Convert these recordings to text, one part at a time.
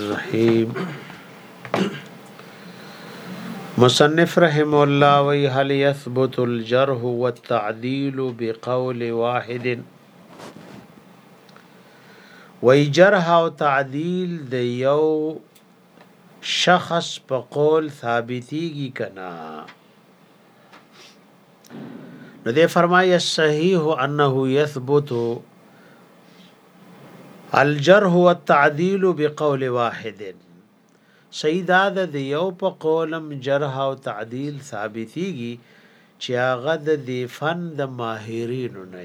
الرحیم مصنف رحم الله وی هل يثبت الجرح والتعديل بقول واحد وی جرح او تعدیل د یو شخص په قول ثابتیږي کنا نو دې فرمایي صحیح انه یثبت الجرح والتعديل بقول واحد سیدا د یو په قولم جرح او تعدیل ثابتيږي چې هغه د دی فن د ماهرینو نه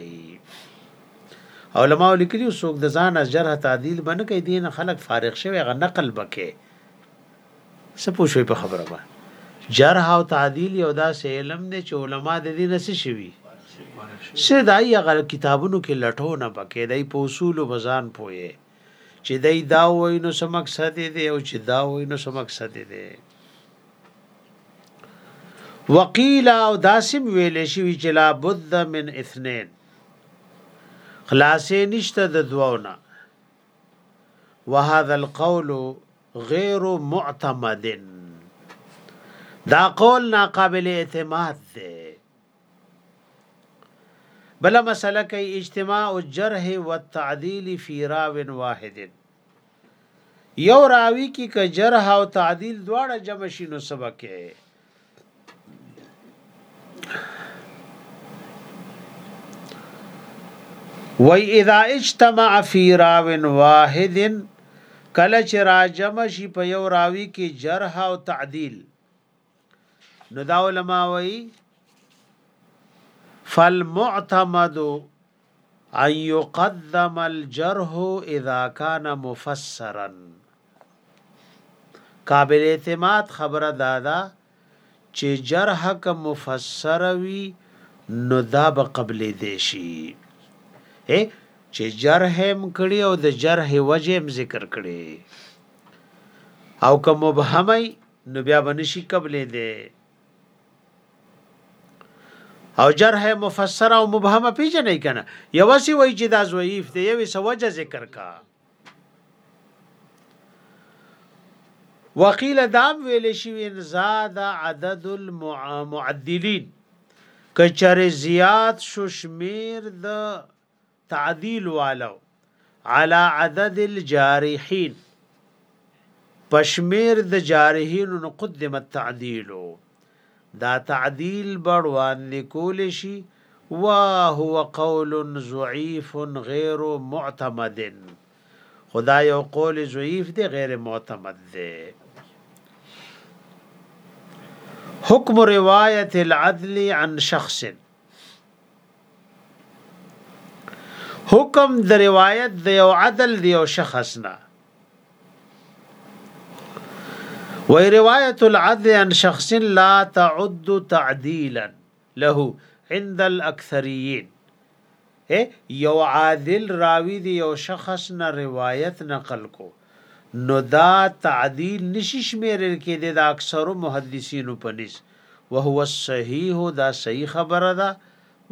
علماء لیکلي څوک د ځان از جرح تعدیل باندې کوي دین خلق فارغ شوی غ نقل بکې څه پوه شوي په خبره باندې جرح او تعدیل یو داسې علم دی چې علما د دې نه څه شوي څه دای هغه کتابونو کې لټونه پکې دای په اصول بزان پوهه چې دای دا وای نو څه مقصد دی او چې دا وای نو څه مقصد دی وقیل او داسم ویل شي چې لا بد من اثنين خلاصې نشته د دوونه وهذا القول غیر معتمد دا قول ناقابل اعتماد دی بل مسله کوي اجتماع الجرح والتعديل في راو واحد یو راوی کی که جرح او تعدیل دواړه جمع شینو سبکه وای اذا اجتمع فی راو واحد کله چې راجم شي په یو راوی کې جرح او تعدیل نو دا علما وای فالمعتمد ان يقدم الجرح اذا کان مفسرا قابل اعتماد خبره دادا چې جرح که مفسر وي نو دا به قبل دی شي چې جرح هم کړي او د جرح وجه هم ذکر کړي او که مبهمي نو بیا بنشي قبل دی او جرح مفسر او مبهمه پیژنې کنه یو سی وای چې دا ضعیف دی یو سی وجه ذکر کا وقیل دام ویل شي ان زاد عدد المعدلین کچره زیات شو شمیر د تعدیل والو علی عدد الجارحین پشمیر د جارحین نو قدم التعدیل دا تعدیل بروان نکول شي وا هو قول ضعیف غیر معتمد خدا یو قول ضعیف دی غیر معتمد دی حکم روایت العدل عن شخص حکم د روایت د یو عدل دی او شخص نه وی روایت العدل عن شخص لا تعد تعدیلا له عند الاکثرین هه یو عادل راوی دی یو شخص نه روایت نقل کو نو دا تعدیل نشی شمیرل کیدی د اکثرو محدثینو په نس وهو الصحیح دا صحیح خبره ده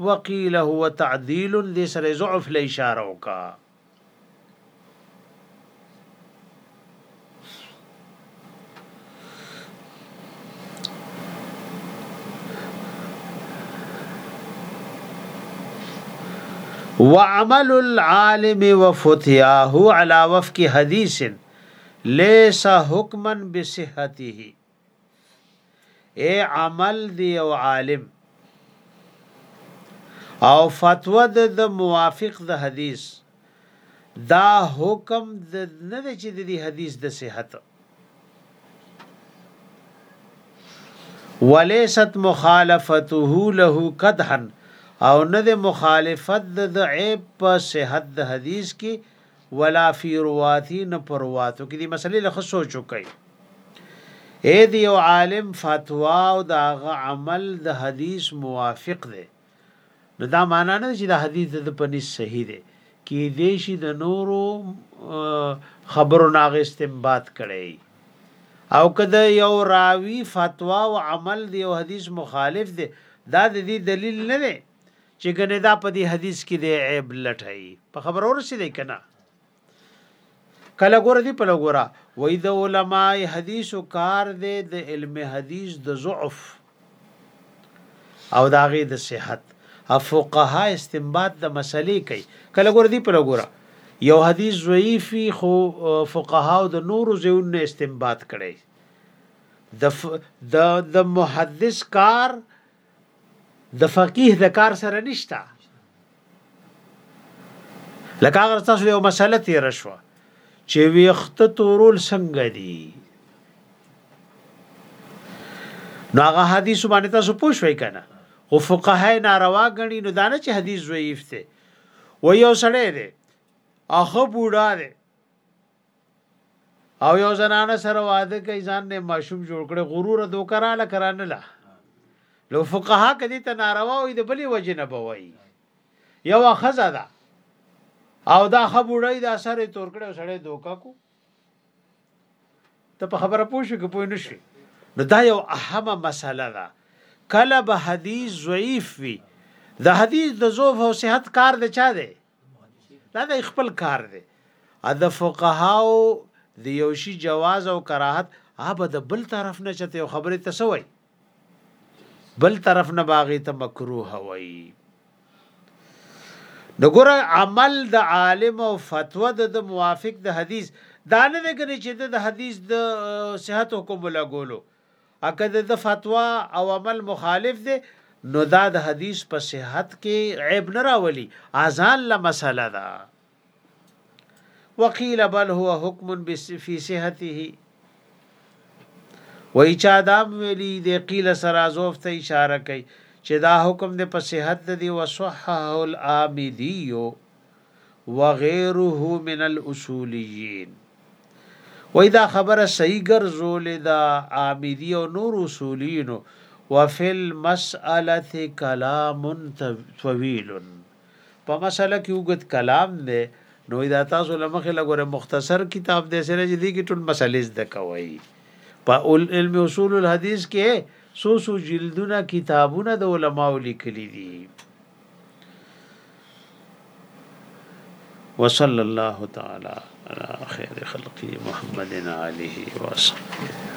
وقیل هو تعدیل دی سره ضعف له اشاره وکړه وعمل العالم وفتياه على وفق حديث ليس حكما بصحته اے عمل دی او عالم او فتوا د د موافق د حدیث دا حکم د نه دی چې د دې حدیث د صحت وليست مخالفته له قدحا او نه د مخالفت د عیب په صحت د حدیث کې ولا فی رواتی نه پر رواتو کې دې مسلې له سوچ وکړي اې دی او عالم فتوا او دا غ عمل د حدیث موافق دی نو دا معنا نه چې دا حدیث د پنځ صحیح دی کې دې شي د نورو خبرو ناغ استنباط کړي او کده یو راوی فتوا او عمل دی او حدیث مخالف دی دا د دې دلیل نه دی چې ګنې دا په دې حدیث کې دی عیب لټای په خبر ورسېدې کنه کله ګور دی په لګورا وای د علماء حدیث کار دی د علم حدیث د ضعف او داغه د صحت افقها استنباط د مسلې کوي کله ګور دی په لګورا یو حدیث ضعیفی خو فقها او د نورو زیون استنباط کړي د د محدث کار د فقيه د کار سره نشته لکه هغه تاسو یو مسله تیر شو چې ویخت تورول څنګه دي نو هغه حدیث باندې تاسو پوه شئ کنه او فقهای ناروا غني نو دانه چې حدیث ضعیف دی و یو سړی دی اخه بوډا دی او یو زنانه سره واده کوي ځان نه ماشوم جوړ کړي غرور دوکراله کرانه لا لو فقها کدي ته ناروا وي د بلی وجه نه بوي یو خزه ده او دا خبره دا سره تور کړي سړی دوکا کو ته په خبره پوه شو کې پوه نشي نو دا یو اهمه مسله ده کله به حدیث ضعیف وي د حدیث د ضعف او صحت کار د چا دی دا د خپل کار دی ا د فقهاو د یو شی جواز او کراهت اب د بل طرف نه چته یو خبره تسوي بل طرف نه باغی ته مکروه وای نګور عمل د عالم او فتوا د موافق د حدیث دا نه دی چې د حدیث د صحت حکم لګولو او که د ده فتوا او عمل مخالف دی نو دا د حدیث په صحت کې عیب نه راولي اذان له مسله ده وقیل بل هو حکم فی صحته وای چا دام ویلی دی قیل سرازوف ته اشاره کوي چې دا حکم د په صحت دی وصححه الامدی وغیره من الاصولیین وای دا خبره صحیح ګرځولې دا عامدی او نور اصولین وفي المساله کلام طويل په مسله کې وګت کلام دی نو دا تاسو لمخه لګوره مختصر کتاب دی سره چې دی کې ټول مسلې زده کوي په علم اصول الحديث کې سو سو جلدونه کتابونه د علماو لیکلي دي وصلى الله تعالى على خير خلقه محمد عليه وسلم